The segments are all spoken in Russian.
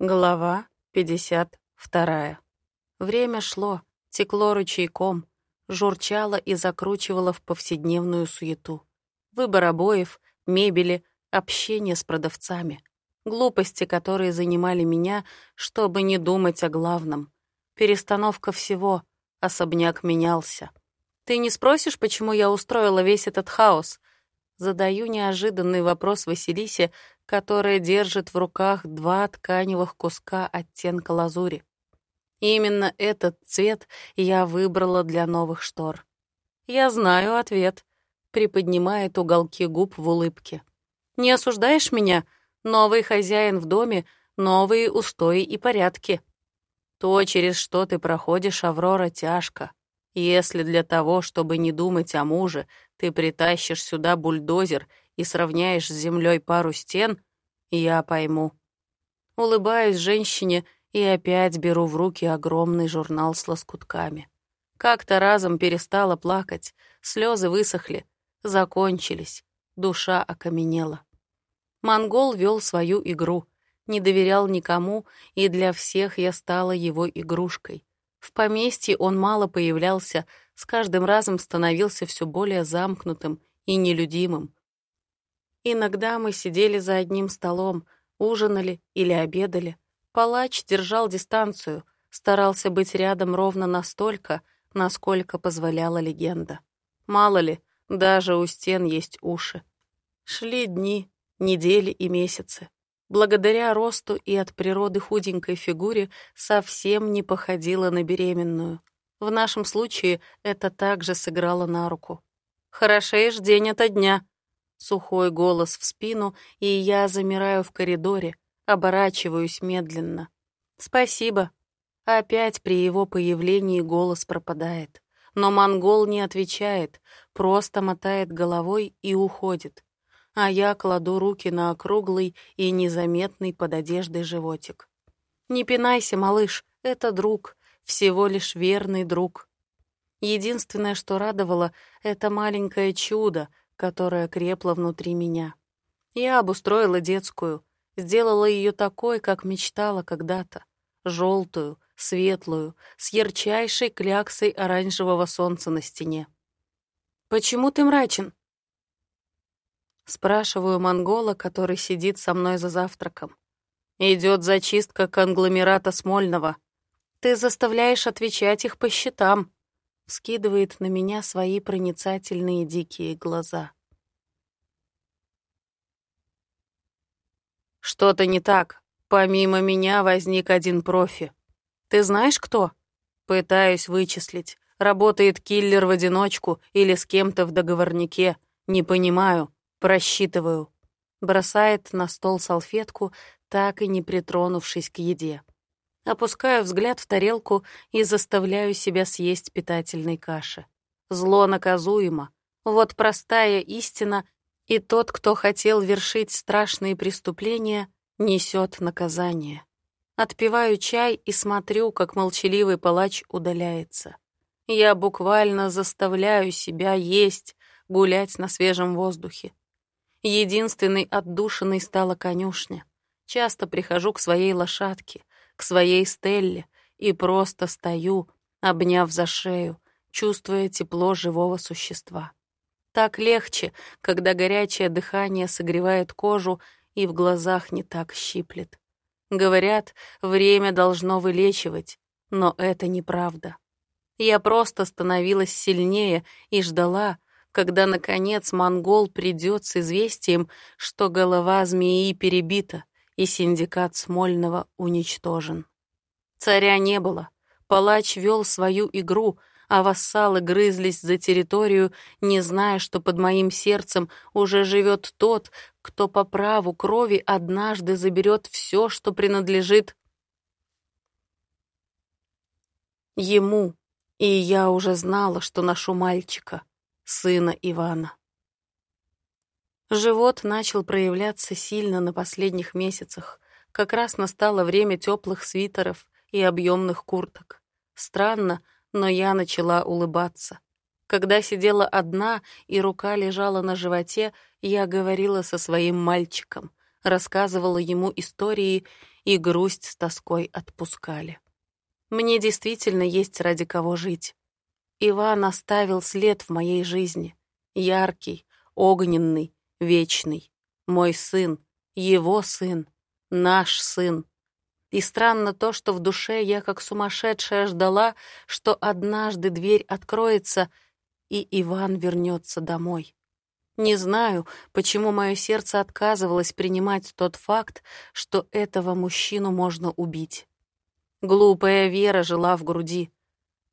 Глава 52. Время шло, текло ручейком, журчало и закручивало в повседневную суету. Выбор обоев, мебели, общение с продавцами. Глупости, которые занимали меня, чтобы не думать о главном. Перестановка всего, особняк менялся. Ты не спросишь, почему я устроила весь этот хаос? Задаю неожиданный вопрос Василисе, которая держит в руках два тканевых куска оттенка лазури. Именно этот цвет я выбрала для новых штор. Я знаю ответ. Приподнимает уголки губ в улыбке. Не осуждаешь меня? Новый хозяин в доме, новые устои и порядки. То, через что ты проходишь, Аврора, тяжко. Если для того, чтобы не думать о муже, ты притащишь сюда бульдозер и сравняешь с землей пару стен, я пойму. Улыбаюсь женщине и опять беру в руки огромный журнал с лоскутками. Как-то разом перестала плакать, слезы высохли, закончились, душа окаменела. Монгол вел свою игру, не доверял никому, и для всех я стала его игрушкой. В поместье он мало появлялся, с каждым разом становился все более замкнутым и нелюдимым. Иногда мы сидели за одним столом, ужинали или обедали. Палач держал дистанцию, старался быть рядом ровно настолько, насколько позволяла легенда. Мало ли, даже у стен есть уши. Шли дни, недели и месяцы благодаря росту и от природы худенькой фигуре, совсем не походила на беременную. В нашем случае это также сыграло на руку. «Хорошеешь день ото дня», Сухой голос в спину, и я замираю в коридоре, оборачиваюсь медленно. «Спасибо». Опять при его появлении голос пропадает. Но монгол не отвечает, просто мотает головой и уходит а я кладу руки на округлый и незаметный под одеждой животик. «Не пинайся, малыш, это друг, всего лишь верный друг». Единственное, что радовало, — это маленькое чудо, которое крепло внутри меня. Я обустроила детскую, сделала ее такой, как мечтала когда-то. Желтую, светлую, с ярчайшей кляксой оранжевого солнца на стене. «Почему ты мрачен?» Спрашиваю монгола, который сидит со мной за завтраком. Идет зачистка конгломерата Смольного. Ты заставляешь отвечать их по счетам. Скидывает на меня свои проницательные дикие глаза. Что-то не так. Помимо меня возник один профи. Ты знаешь, кто? Пытаюсь вычислить. Работает киллер в одиночку или с кем-то в договорнике. Не понимаю. Просчитываю. Бросает на стол салфетку, так и не притронувшись к еде. Опускаю взгляд в тарелку и заставляю себя съесть питательной каши. Зло наказуемо. Вот простая истина, и тот, кто хотел вершить страшные преступления, несет наказание. Отпиваю чай и смотрю, как молчаливый палач удаляется. Я буквально заставляю себя есть, гулять на свежем воздухе. Единственной отдушиной стала конюшня. Часто прихожу к своей лошадке, к своей Стелле и просто стою, обняв за шею, чувствуя тепло живого существа. Так легче, когда горячее дыхание согревает кожу и в глазах не так щиплет. Говорят, время должно вылечивать, но это неправда. Я просто становилась сильнее и ждала, когда, наконец, монгол придет с известием, что голова змеи перебита и синдикат Смольного уничтожен. Царя не было. Палач вел свою игру, а вассалы грызлись за территорию, не зная, что под моим сердцем уже живет тот, кто по праву крови однажды заберет все, что принадлежит ему. И я уже знала, что ношу мальчика сына Ивана. Живот начал проявляться сильно на последних месяцах. Как раз настало время теплых свитеров и объемных курток. Странно, но я начала улыбаться. Когда сидела одна и рука лежала на животе, я говорила со своим мальчиком, рассказывала ему истории, и грусть с тоской отпускали. Мне действительно есть ради кого жить. Иван оставил след в моей жизни. Яркий, огненный, вечный. Мой сын, его сын, наш сын. И странно то, что в душе я как сумасшедшая ждала, что однажды дверь откроется, и Иван вернется домой. Не знаю, почему мое сердце отказывалось принимать тот факт, что этого мужчину можно убить. Глупая вера жила в груди.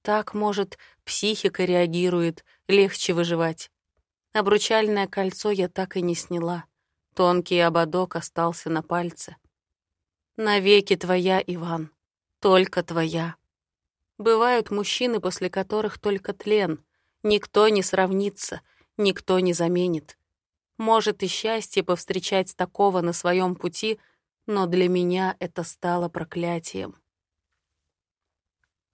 Так, может, психика реагирует, легче выживать. Обручальное кольцо я так и не сняла. Тонкий ободок остался на пальце. Навеки твоя, Иван, только твоя. Бывают мужчины, после которых только тлен. Никто не сравнится — никто не заменит. Может и счастье повстречать такого на своем пути, но для меня это стало проклятием.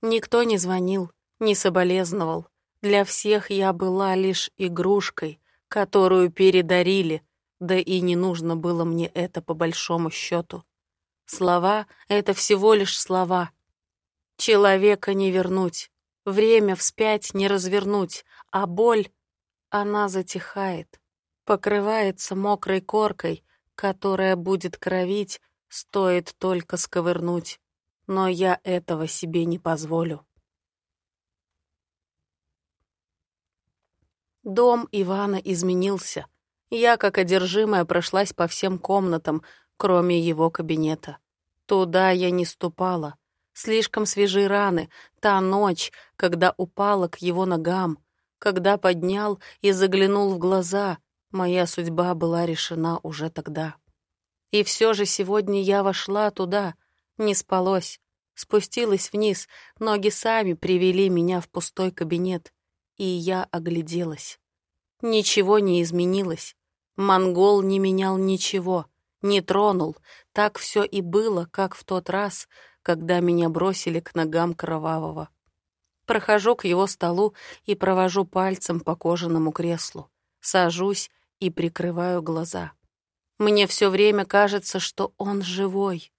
Никто не звонил, не соболезновал. Для всех я была лишь игрушкой, которую передарили, да и не нужно было мне это по большому счету. Слова — это всего лишь слова. Человека не вернуть, время вспять не развернуть, а боль она затихает, покрывается мокрой коркой, которая будет кровить, стоит только сковырнуть. Но я этого себе не позволю. Дом Ивана изменился. Я, как одержимая, прошлась по всем комнатам, кроме его кабинета. Туда я не ступала. Слишком свежие раны, та ночь, когда упала к его ногам — когда поднял и заглянул в глаза, моя судьба была решена уже тогда. И все же сегодня я вошла туда, не спалось, спустилась вниз, ноги сами привели меня в пустой кабинет, и я огляделась. Ничего не изменилось. Монгол не менял ничего, не тронул. Так все и было, как в тот раз, когда меня бросили к ногам кровавого. Прохожу к его столу и провожу пальцем по кожаному креслу. Сажусь и прикрываю глаза. Мне все время кажется, что он живой.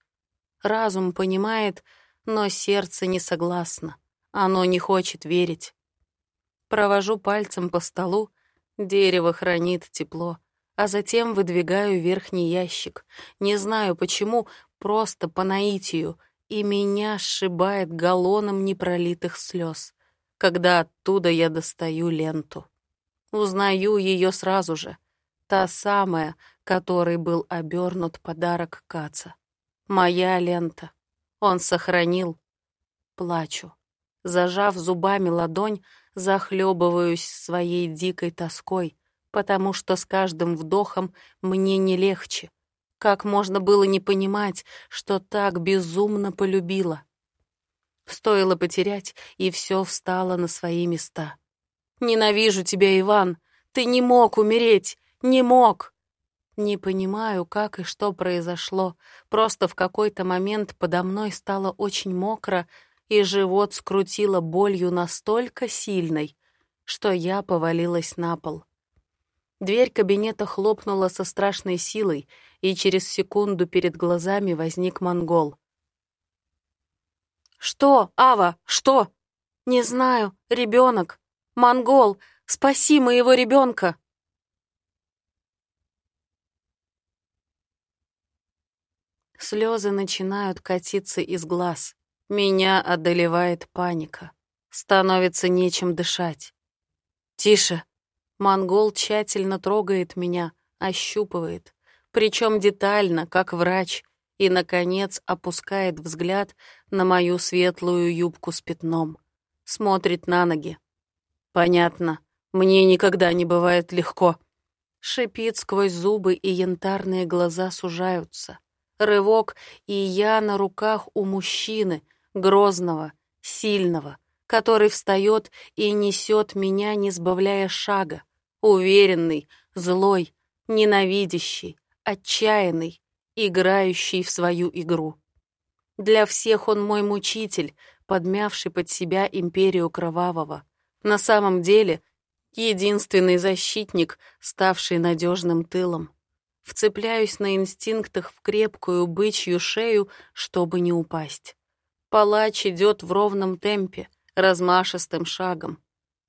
Разум понимает, но сердце не согласно. Оно не хочет верить. Провожу пальцем по столу, дерево хранит тепло, а затем выдвигаю верхний ящик. Не знаю почему, просто по наитию — и меня сшибает галлоном непролитых слез, когда оттуда я достаю ленту. Узнаю ее сразу же. Та самая, которой был обернут подарок Каца. Моя лента. Он сохранил. Плачу. Зажав зубами ладонь, захлебываюсь своей дикой тоской, потому что с каждым вдохом мне не легче — как можно было не понимать, что так безумно полюбила? Стоило потерять, и все встало на свои места. «Ненавижу тебя, Иван! Ты не мог умереть! Не мог!» Не понимаю, как и что произошло. Просто в какой-то момент подо мной стало очень мокро, и живот скрутило болью настолько сильной, что я повалилась на пол. Дверь кабинета хлопнула со страшной силой, и через секунду перед глазами возник монгол. «Что, Ава, что?» «Не знаю, ребенок. Монгол, спаси моего ребенка!» Слезы начинают катиться из глаз. Меня одолевает паника. Становится нечем дышать. «Тише!» Монгол тщательно трогает меня, ощупывает, причем детально, как врач, и, наконец, опускает взгляд на мою светлую юбку с пятном. Смотрит на ноги. «Понятно. Мне никогда не бывает легко». Шипит сквозь зубы, и янтарные глаза сужаются. Рывок, и я на руках у мужчины, грозного, сильного, который встает и несет меня, не сбавляя шага. Уверенный, злой, ненавидящий, отчаянный, играющий в свою игру. Для всех он мой мучитель, подмявший под себя империю кровавого. На самом деле, единственный защитник, ставший надежным тылом. Вцепляюсь на инстинктах в крепкую бычью шею, чтобы не упасть. Палач идет в ровном темпе, размашистым шагом.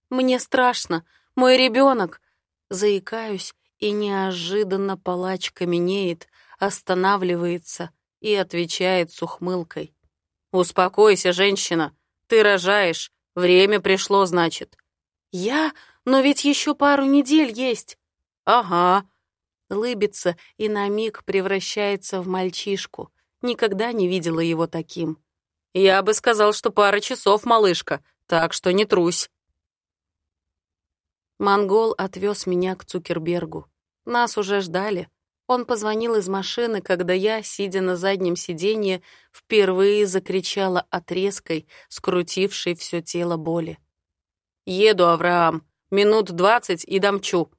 Мне страшно, мой ребенок. Заикаюсь, и неожиданно палач каменеет, останавливается и отвечает с ухмылкой. «Успокойся, женщина, ты рожаешь, время пришло, значит». «Я? Но ведь еще пару недель есть». «Ага». Лыбится и на миг превращается в мальчишку. Никогда не видела его таким. «Я бы сказал, что пара часов, малышка, так что не трусь». Монгол отвез меня к Цукербергу. Нас уже ждали. Он позвонил из машины, когда я, сидя на заднем сиденье, впервые закричала от резкой, скрутившей все тело боли. «Еду, Авраам. Минут двадцать и домчу».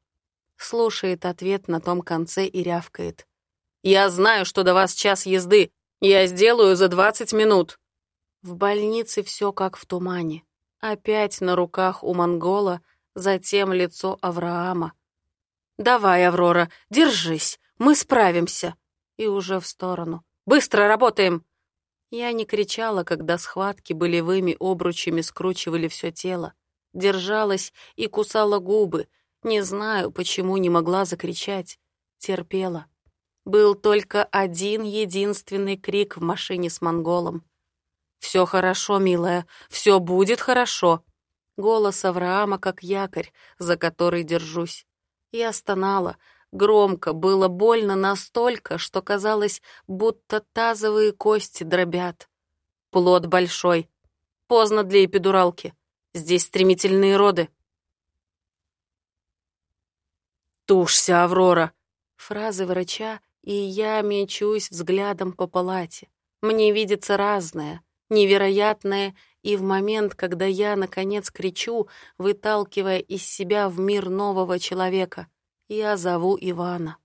Слушает ответ на том конце и рявкает. «Я знаю, что до вас час езды. Я сделаю за двадцать минут». В больнице все как в тумане. Опять на руках у монгола, затем лицо Авраама. «Давай, Аврора, держись, мы справимся!» И уже в сторону. «Быстро работаем!» Я не кричала, когда схватки болевыми обручами скручивали все тело. Держалась и кусала губы. Не знаю, почему не могла закричать. Терпела. Был только один единственный крик в машине с монголом. «Все хорошо, милая, все будет хорошо!» Голос Авраама как якорь, за который держусь. Я стонала. Громко, было больно настолько, что казалось, будто тазовые кости дробят. Плод большой. Поздно для эпидуралки. Здесь стремительные роды. «Тушься, Аврора!» Фразы врача, и я мечусь взглядом по палате. Мне видится разное, невероятное, и в момент, когда я, наконец, кричу, выталкивая из себя в мир нового человека, я зову Ивана.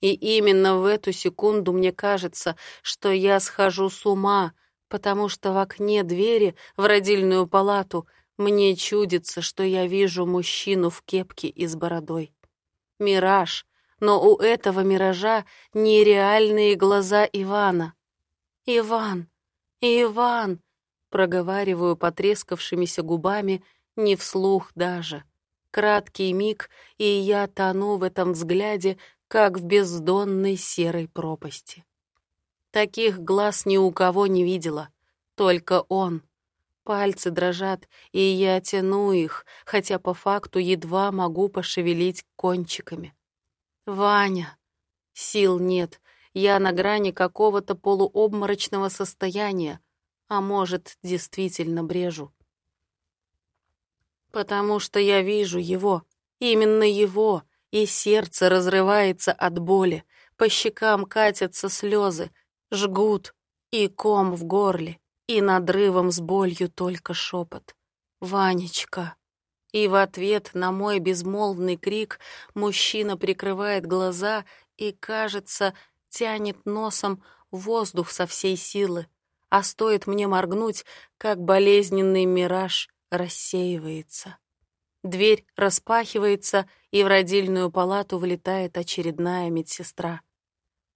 И именно в эту секунду мне кажется, что я схожу с ума, потому что в окне двери в родильную палату мне чудится, что я вижу мужчину в кепке и с бородой. Мираж, но у этого миража нереальные глаза Ивана. «Иван! Иван!» проговариваю потрескавшимися губами, не вслух даже. Краткий миг, и я тону в этом взгляде, как в бездонной серой пропасти. Таких глаз ни у кого не видела, только он. Пальцы дрожат, и я тяну их, хотя по факту едва могу пошевелить кончиками. «Ваня!» Сил нет, я на грани какого-то полуобморочного состояния, а может, действительно брежу. Потому что я вижу его, именно его, и сердце разрывается от боли, по щекам катятся слезы, жгут, и ком в горле, и надрывом с болью только шепот. «Ванечка!» И в ответ на мой безмолвный крик мужчина прикрывает глаза и, кажется, тянет носом воздух со всей силы, а стоит мне моргнуть, как болезненный мираж рассеивается. Дверь распахивается, и в родильную палату влетает очередная медсестра.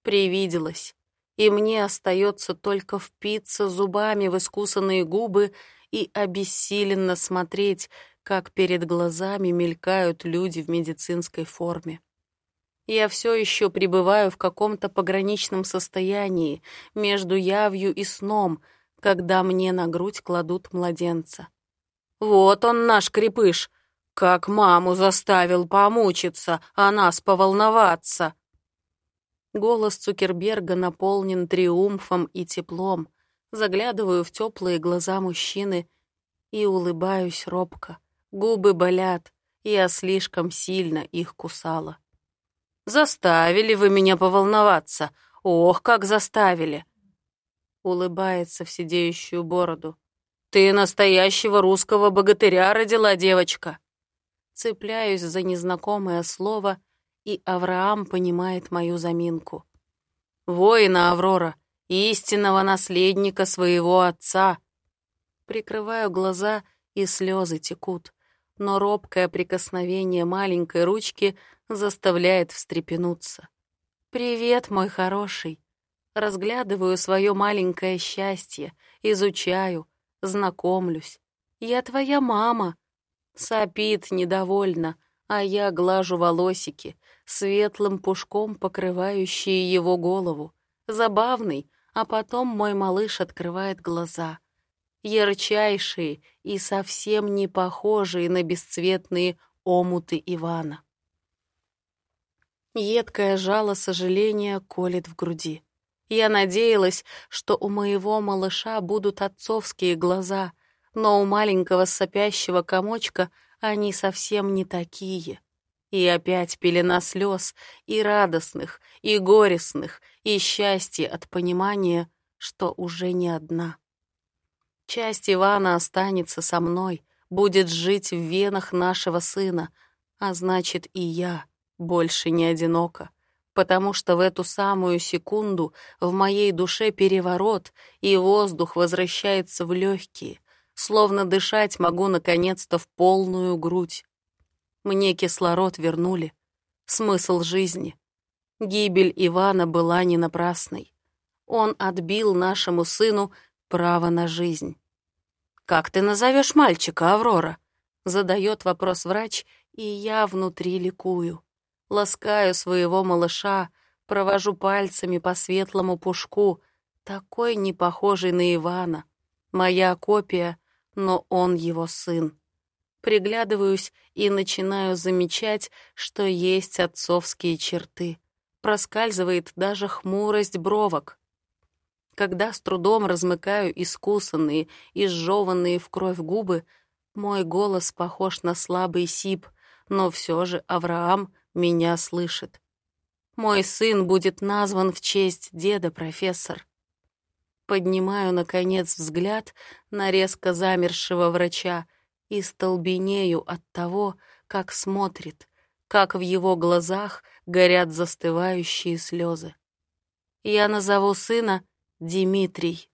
Привиделась, и мне остается только впиться зубами в искусанные губы и обессиленно смотреть, как перед глазами мелькают люди в медицинской форме. Я все еще пребываю в каком-то пограничном состоянии между явью и сном, когда мне на грудь кладут младенца. Вот он наш крепыш, как маму заставил помучиться, а нас поволноваться. Голос Цукерберга наполнен триумфом и теплом. Заглядываю в теплые глаза мужчины и улыбаюсь робко. Губы болят, я слишком сильно их кусала. Заставили вы меня поволноваться. Ох, как заставили. Улыбается в сидеющую бороду. Ты настоящего русского богатыря родила, девочка. Цепляюсь за незнакомое слово, и Авраам понимает мою заминку. Воина Аврора, истинного наследника своего отца. Прикрываю глаза, и слезы текут, но робкое прикосновение маленькой ручки заставляет встрепенуться. «Привет, мой хороший!» Разглядываю свое маленькое счастье, изучаю, знакомлюсь. «Я твоя мама!» Сопит недовольно, а я глажу волосики, светлым пушком покрывающие его голову. Забавный, а потом мой малыш открывает глаза. Ярчайшие и совсем не похожие на бесцветные омуты Ивана. Едкое жало сожаления колет в груди. Я надеялась, что у моего малыша будут отцовские глаза, но у маленького сопящего комочка они совсем не такие. И опять пелена слез, и радостных, и горестных, и счастье от понимания, что уже не одна. Часть Ивана останется со мной, будет жить в венах нашего сына, а значит и я больше не одинока, потому что в эту самую секунду в моей душе переворот, и воздух возвращается в легкие, словно дышать могу наконец-то в полную грудь. Мне кислород вернули, смысл жизни. Гибель Ивана была не напрасной. Он отбил нашему сыну право на жизнь. «Как ты назовешь мальчика, Аврора?» Задает вопрос врач, и я внутри ликую. Ласкаю своего малыша, провожу пальцами по светлому пушку, такой не похожий на Ивана. Моя копия, но он его сын. Приглядываюсь и начинаю замечать, что есть отцовские черты. Проскальзывает даже хмурость бровок. Когда с трудом размыкаю искусанные и сжеванные в кровь губы, мой голос похож на слабый сип, но все же Авраам меня слышит. Мой сын будет назван в честь деда, профессор. Поднимаю, наконец, взгляд на резко замершего врача и столбенею от того, как смотрит, как в его глазах горят застывающие слезы. Я назову сына Дмитрий.